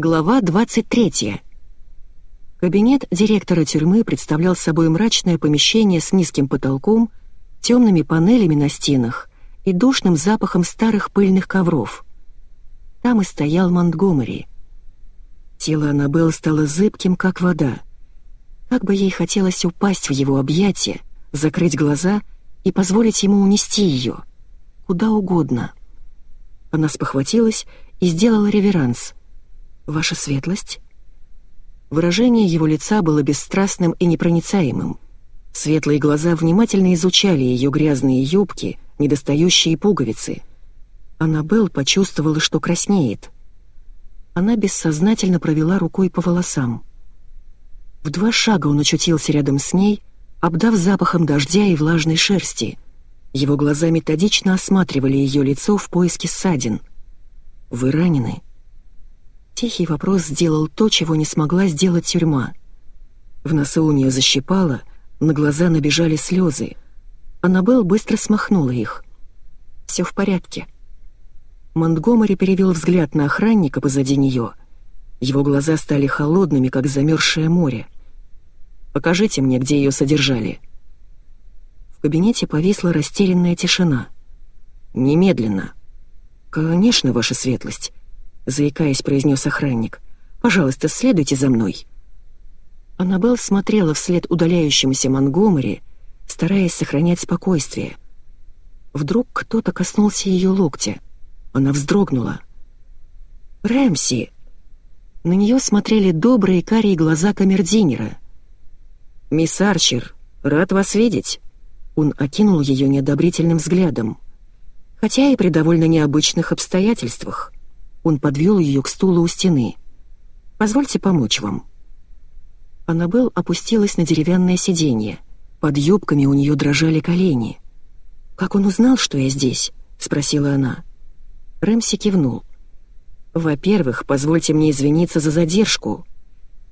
Глава 23. Кабинет директора тюрьмы представлял собой мрачное помещение с низким потолком, темными панелями на стенах и душным запахом старых пыльных ковров. Там и стоял Монтгомери. Тело Аннабелл стало зыбким, как вода. Как бы ей хотелось упасть в его объятия, закрыть глаза и позволить ему унести ее. Куда угодно. Она спохватилась и сделала реверанс — «Ваша светлость?» Выражение его лица было бесстрастным и непроницаемым. Светлые глаза внимательно изучали ее грязные юбки, недостающие пуговицы. Аннабелл почувствовала, что краснеет. Она бессознательно провела рукой по волосам. В два шага он очутился рядом с ней, обдав запахом дождя и влажной шерсти. Его глаза методично осматривали ее лицо в поиске ссадин. «Вы ранены?» Тихий вопрос сделал то, чего не смогла сделать тюрьма. В носу у нее защипало, на глаза набежали слезы. Аннабелл быстро смахнула их. «Все в порядке». Монтгомери перевел взгляд на охранника позади нее. Его глаза стали холодными, как замерзшее море. «Покажите мне, где ее содержали». В кабинете повисла растерянная тишина. «Немедленно». «Конечно, ваша светлость заикаясь, произнес охранник. «Пожалуйста, следуйте за мной». Аннабелл смотрела вслед удаляющемуся Монгомери, стараясь сохранять спокойствие. Вдруг кто-то коснулся ее локтя. Она вздрогнула. «Рэмси!» На нее смотрели добрые карие глаза камердинера. «Мисс Арчер, рад вас видеть!» Он окинул ее неодобрительным взглядом. Хотя и при довольно необычных обстоятельствах. Он подвел ее к стулу у стены. «Позвольте помочь вам». Аннабелл опустилась на деревянное сиденье. Под юбками у нее дрожали колени. «Как он узнал, что я здесь?» — спросила она. Рэмси кивнул. «Во-первых, позвольте мне извиниться за задержку.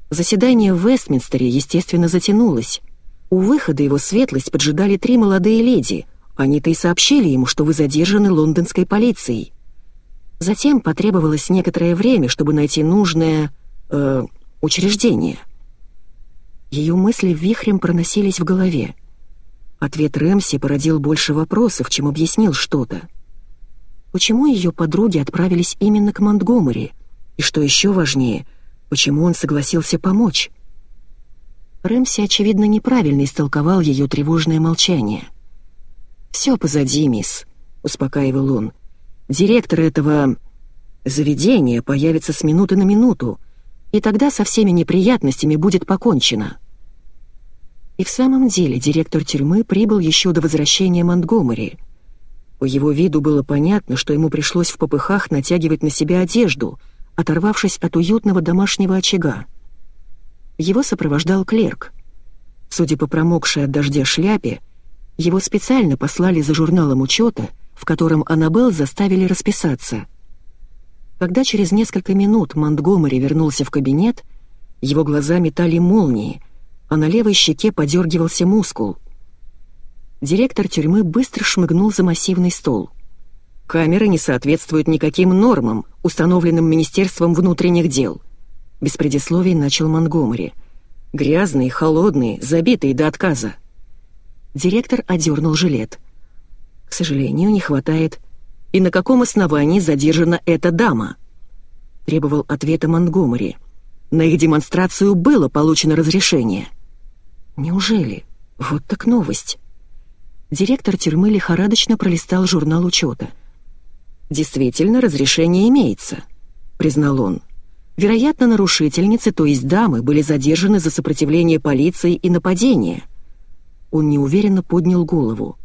Заседание в Вестминстере, естественно, затянулось. У выхода его светлость поджидали три молодые леди. Они-то и сообщили ему, что вы задержаны лондонской полицией. Затем потребовалось некоторое время, чтобы найти нужное... Э, учреждение. Ее мысли вихрем проносились в голове. Ответ Рэмси породил больше вопросов, чем объяснил что-то. Почему ее подруги отправились именно к Монтгомери? И что еще важнее, почему он согласился помочь? Рэмси, очевидно, неправильно истолковал ее тревожное молчание. «Все позади, мисс», — успокаивал он. Директор этого заведения появится с минуты на минуту, и тогда со всеми неприятностями будет покончено. И в самом деле директор тюрьмы прибыл еще до возвращения Монтгомери. По его виду было понятно, что ему пришлось в попыхах натягивать на себя одежду, оторвавшись от уютного домашнего очага. Его сопровождал клерк. Судя по промокшей от дождя шляпе, его специально послали за журналом учета — в котором Аннабелл заставили расписаться. Когда через несколько минут Монтгомери вернулся в кабинет, его глаза метали молнии, а на левой щеке подергивался мускул. Директор тюрьмы быстро шмыгнул за массивный стол. «Камеры не соответствуют никаким нормам, установленным Министерством внутренних дел», без предисловий начал Монгомери. «Грязные, холодные, забитые до отказа». Директор одернул жилет. К сожалению, не хватает. И на каком основании задержана эта дама? Требовал ответа Монгомери. На их демонстрацию было получено разрешение. Неужели? Вот так новость. Директор тюрьмы лихорадочно пролистал журнал учета. «Действительно, разрешение имеется», — признал он. «Вероятно, нарушительницы, то есть дамы, были задержаны за сопротивление полиции и нападение». Он неуверенно поднял голову.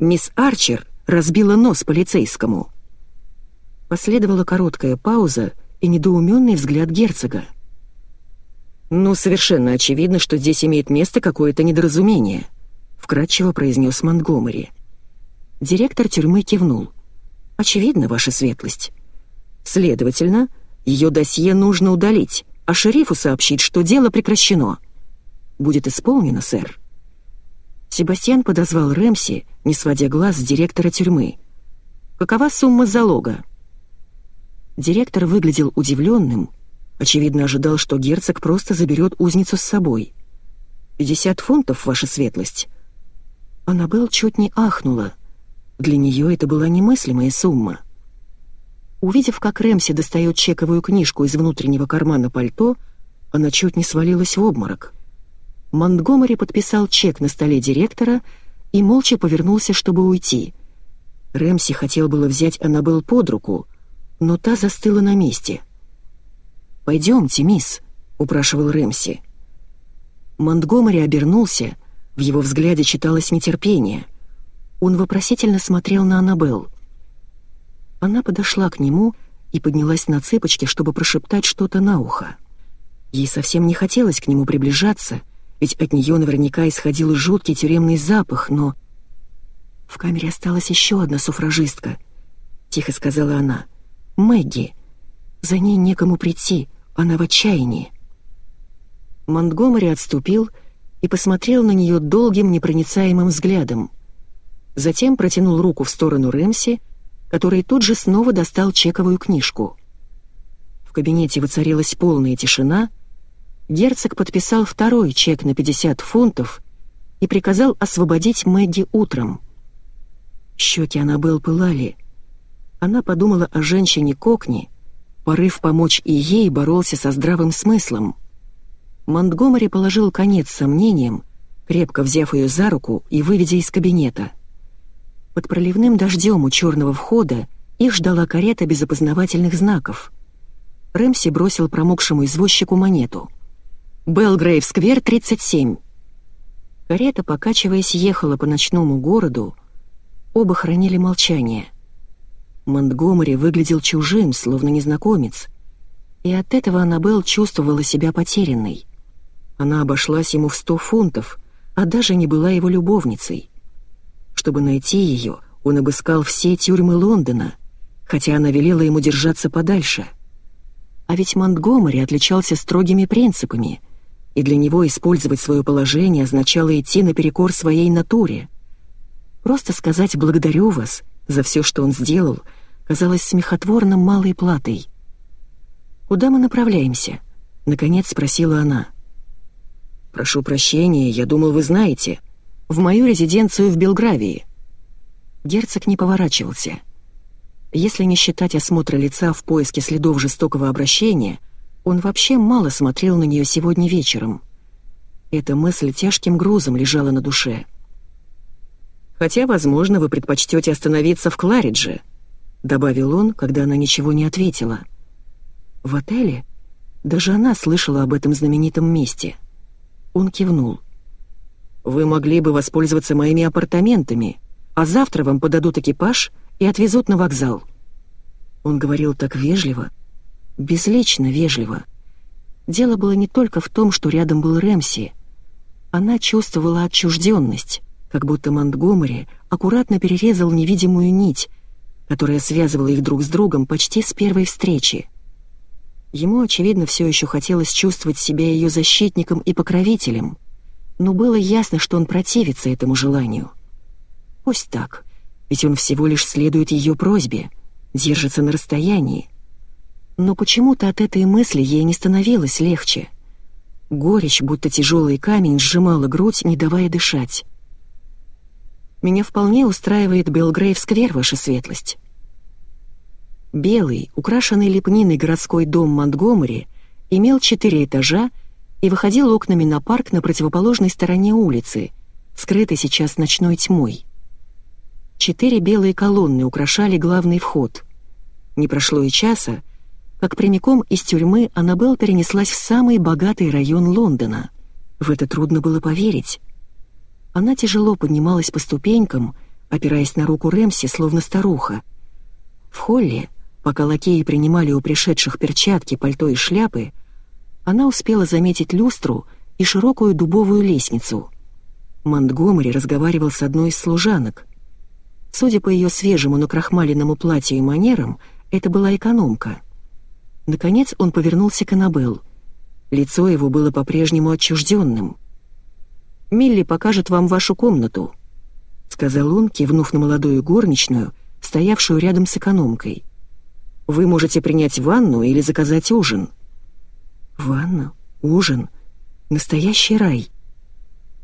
Мисс Арчер разбила нос полицейскому. Последовала короткая пауза и недоуменный взгляд герцога. «Ну, совершенно очевидно, что здесь имеет место какое-то недоразумение», — вкратчиво произнес Монтгомери. Директор тюрьмы кивнул. «Очевидно, ваша светлость. Следовательно, ее досье нужно удалить, а шерифу сообщить, что дело прекращено. Будет исполнено, сэр». Себастьян подозвал Рэмси, не сводя глаз с директора тюрьмы. «Какова сумма залога?» Директор выглядел удивленным, Очевидно, ожидал, что герцог просто заберет узницу с собой. «Пятьдесят фунтов, ваша светлость?» Аннабелл чуть не ахнула. Для нее это была немыслимая сумма. Увидев, как Рэмси достает чековую книжку из внутреннего кармана пальто, она чуть не свалилась в обморок. Монтгомери подписал чек на столе директора и молча повернулся, чтобы уйти. Рэмси хотел было взять Аннабелл под руку, но та застыла на месте. «Пойдемте, мисс», — упрашивал Рэмси. Монтгомери обернулся, в его взгляде читалось нетерпение. Он вопросительно смотрел на Аннабелл. Она подошла к нему и поднялась на цыпочки, чтобы прошептать что-то на ухо. Ей совсем не хотелось к нему приближаться, ведь от нее наверняка исходил жуткий тюремный запах, но... «В камере осталась еще одна суфражистка», — тихо сказала она. «Мэгги. За ней некому прийти, она в отчаянии». Монтгомери отступил и посмотрел на нее долгим непроницаемым взглядом. Затем протянул руку в сторону Рэмси который тут же снова достал чековую книжку. В кабинете воцарилась полная тишина, герцог подписал второй чек на 50 фунтов и приказал освободить Мэгги утром. Щеки Аннабелл пылали. Она подумала о женщине Кокни, порыв помочь и ей боролся со здравым смыслом. Монтгомери положил конец сомнениям, крепко взяв ее за руку и выведя из кабинета — под проливным дождем у черного входа их ждала карета без опознавательных знаков. Рэмси бросил промокшему извозчику монету. «Белгрейв-сквер, 37». Карета, покачиваясь, ехала по ночному городу. Оба хранили молчание. Монтгомери выглядел чужим, словно незнакомец. И от этого Аннабелл чувствовала себя потерянной. Она обошлась ему в сто фунтов, а даже не была его любовницей. Чтобы найти ее, он обыскал все тюрьмы Лондона, хотя она велела ему держаться подальше. А ведь Монтгомери отличался строгими принципами, и для него использовать свое положение означало идти наперекор своей натуре. Просто сказать «благодарю вас» за все, что он сделал, казалось смехотворно малой платой. «Куда мы направляемся?» — наконец спросила она. «Прошу прощения, я думал, вы знаете», в мою резиденцию в Белгравии». Герцог не поворачивался. Если не считать осмотра лица в поиске следов жестокого обращения, он вообще мало смотрел на нее сегодня вечером. Эта мысль тяжким грузом лежала на душе. «Хотя, возможно, вы предпочтете остановиться в Кларидже», — добавил он, когда она ничего не ответила. «В отеле?» Даже она слышала об этом знаменитом месте. Он кивнул. Вы могли бы воспользоваться моими апартаментами, а завтра вам подадут экипаж и отвезут на вокзал». Он говорил так вежливо, безлично вежливо. Дело было не только в том, что рядом был Рэмси. Она чувствовала отчужденность, как будто Монтгомери аккуратно перерезал невидимую нить, которая связывала их друг с другом почти с первой встречи. Ему, очевидно, все еще хотелось чувствовать себя ее защитником и покровителем — но было ясно, что он противится этому желанию. Пусть так, ведь он всего лишь следует ее просьбе, держится на расстоянии. Но почему-то от этой мысли ей не становилось легче. Горечь, будто тяжелый камень, сжимала грудь, не давая дышать. «Меня вполне устраивает Белгрейв-сквер, ваша светлость». Белый, украшенный лепниной городской дом Монтгомери имел четыре этажа и выходил окнами на парк на противоположной стороне улицы, скрытой сейчас ночной тьмой. Четыре белые колонны украшали главный вход. Не прошло и часа, как прямиком из тюрьмы Аннабелл перенеслась в самый богатый район Лондона. В это трудно было поверить. Она тяжело поднималась по ступенькам, опираясь на руку Рэмси, словно старуха. В холле, пока лакеи принимали у пришедших перчатки, пальто и шляпы, она успела заметить люстру и широкую дубовую лестницу. Монтгомери разговаривал с одной из служанок. Судя по ее свежему накрахмаленному платью и манерам, это была экономка. Наконец он повернулся к Аннабелл. Лицо его было по-прежнему отчужденным. «Милли покажет вам вашу комнату», — сказал он, кивнув на молодую горничную, стоявшую рядом с экономкой. «Вы можете принять ванну или заказать ужин». Ванна, ужин, настоящий рай.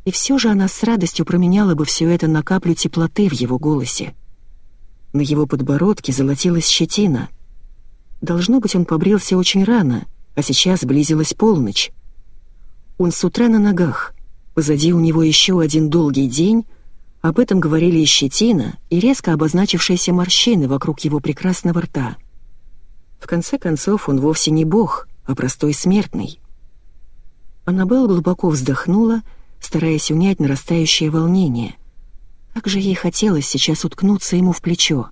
И все же она с радостью променяла бы все это на каплю теплоты в его голосе. На его подбородке золотилась щетина. Должно быть, он побрился очень рано, а сейчас близилась полночь. Он с утра на ногах, позади у него еще один долгий день, об этом говорили и щетина, и резко обозначившиеся морщины вокруг его прекрасного рта. В конце концов, он вовсе не бог, а простой смертный. Аннабелл глубоко вздохнула, стараясь унять нарастающее волнение. Как же ей хотелось сейчас уткнуться ему в плечо.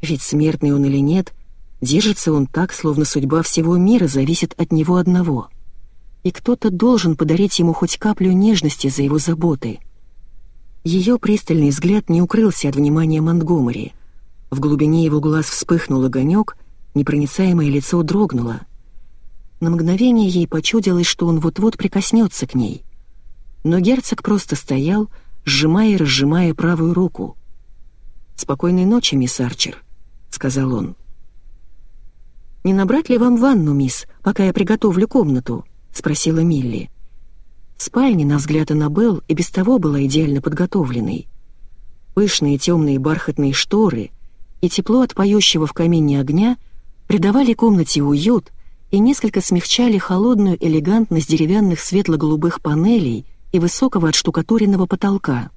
Ведь смертный он или нет, держится он так, словно судьба всего мира зависит от него одного. И кто-то должен подарить ему хоть каплю нежности за его заботы. Ее пристальный взгляд не укрылся от внимания Монтгомери. В глубине его глаз вспыхнул огонек, непроницаемое лицо дрогнуло — на мгновение ей почудилось, что он вот-вот прикоснется к ней. Но герцог просто стоял, сжимая и разжимая правую руку. «Спокойной ночи, мисс Арчер», — сказал он. «Не набрать ли вам ванну, мисс, пока я приготовлю комнату?» — спросила Милли. Спальня, на взгляд Аннабелл, и без того была идеально подготовленной. Пышные темные бархатные шторы и тепло от поющего в камине огня придавали комнате уют, и несколько смягчали холодную элегантность деревянных светло-голубых панелей и высокого отштукатуренного потолка.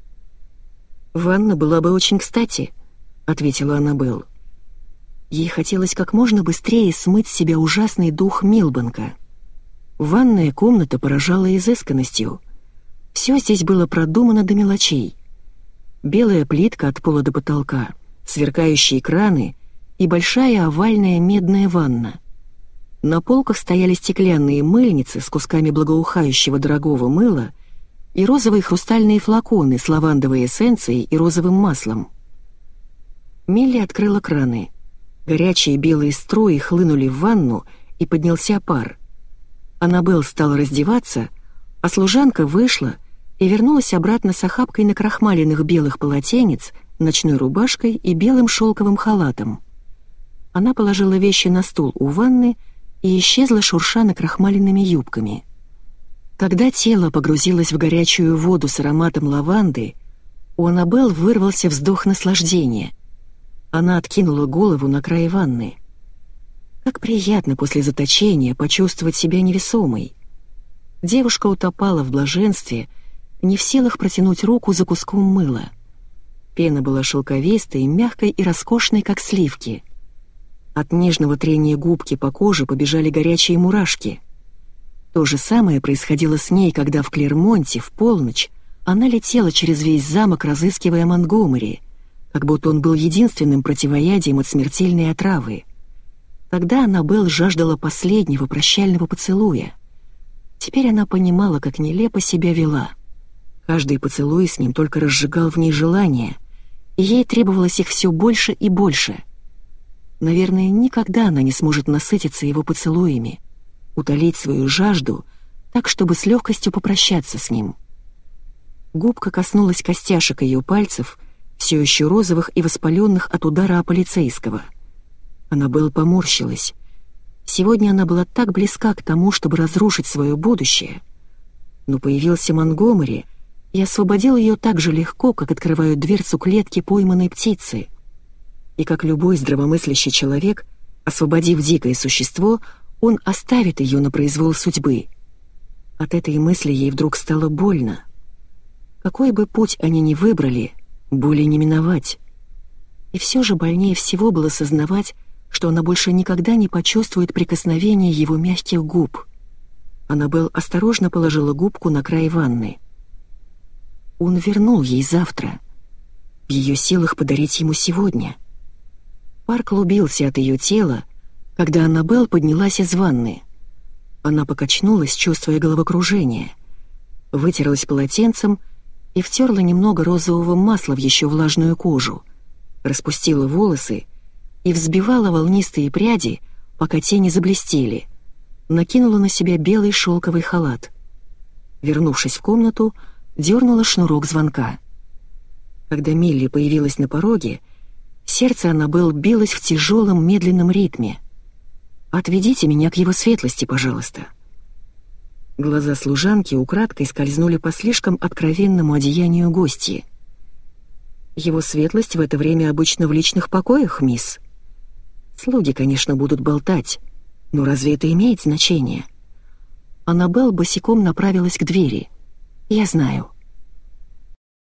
«Ванна была бы очень кстати», — ответила Аннабелл. Ей хотелось как можно быстрее смыть с себя ужасный дух Милбанка. Ванная комната поражала изысканностью. Все здесь было продумано до мелочей. Белая плитка от пола до потолка, сверкающие краны и большая овальная медная ванна — на полках стояли стеклянные мыльницы с кусками благоухающего дорогого мыла и розовые хрустальные флаконы с лавандовой эссенцией и розовым маслом. Милли открыла краны. Горячие белые струи хлынули в ванну, и поднялся пар. Аннабелл стала раздеваться, а служанка вышла и вернулась обратно с охапкой накрахмаленных белых полотенец, ночной рубашкой и белым шелковым халатом. Она положила вещи на стул у ванны и исчезла шурша накрахмаленными юбками. Когда тело погрузилось в горячую воду с ароматом лаванды, у Аннабелл вырвался вздох наслаждения. Она откинула голову на край ванны. Как приятно после заточения почувствовать себя невесомой. Девушка утопала в блаженстве, не в силах протянуть руку за куском мыла. Пена была шелковистой, мягкой и роскошной, как сливки. От нежного трения губки по коже побежали горячие мурашки. То же самое происходило с ней, когда в Клермонте в полночь она летела через весь замок, разыскивая Монгомери, как будто он был единственным противоядием от смертельной отравы. Тогда Аннабелл жаждала последнего прощального поцелуя. Теперь она понимала, как нелепо себя вела. Каждый поцелуй с ним только разжигал в ней желание, и ей требовалось их все больше и больше. Наверное, никогда она не сможет насытиться его поцелуями, утолить свою жажду так, чтобы с легкостью попрощаться с ним. Губка коснулась костяшек ее пальцев, все еще розовых и воспаленных от удара полицейского. Она была поморщилась. Сегодня она была так близка к тому, чтобы разрушить свое будущее. Но появился Монгомери и освободил ее так же легко, как открывают дверцу клетки пойманной птицы — и как любой здравомыслящий человек, освободив дикое существо, он оставит ее на произвол судьбы. От этой мысли ей вдруг стало больно. Какой бы путь они ни выбрали, боли не миновать. И все же больнее всего было сознавать, что она больше никогда не почувствует прикосновения его мягких губ. Аннабелл осторожно положила губку на край ванны. Он вернул ей завтра. В ее силах подарить ему сегодня — Пар клубился от ее тела, когда Аннабелл поднялась из ванны. Она покачнулась, чувствуя головокружение. Вытерлась полотенцем и втерла немного розового масла в еще влажную кожу. Распустила волосы и взбивала волнистые пряди, пока те не заблестели. Накинула на себя белый шелковый халат. Вернувшись в комнату, дернула шнурок звонка. Когда Милли появилась на пороге, Сердце Аннабелл билось в тяжелом медленном ритме. «Отведите меня к его светлости, пожалуйста». Глаза служанки украдкой скользнули по слишком откровенному одеянию гостьи. «Его светлость в это время обычно в личных покоях, мисс?» «Слуги, конечно, будут болтать, но разве это имеет значение?» Аннабелл босиком направилась к двери. «Я знаю».